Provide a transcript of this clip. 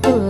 orang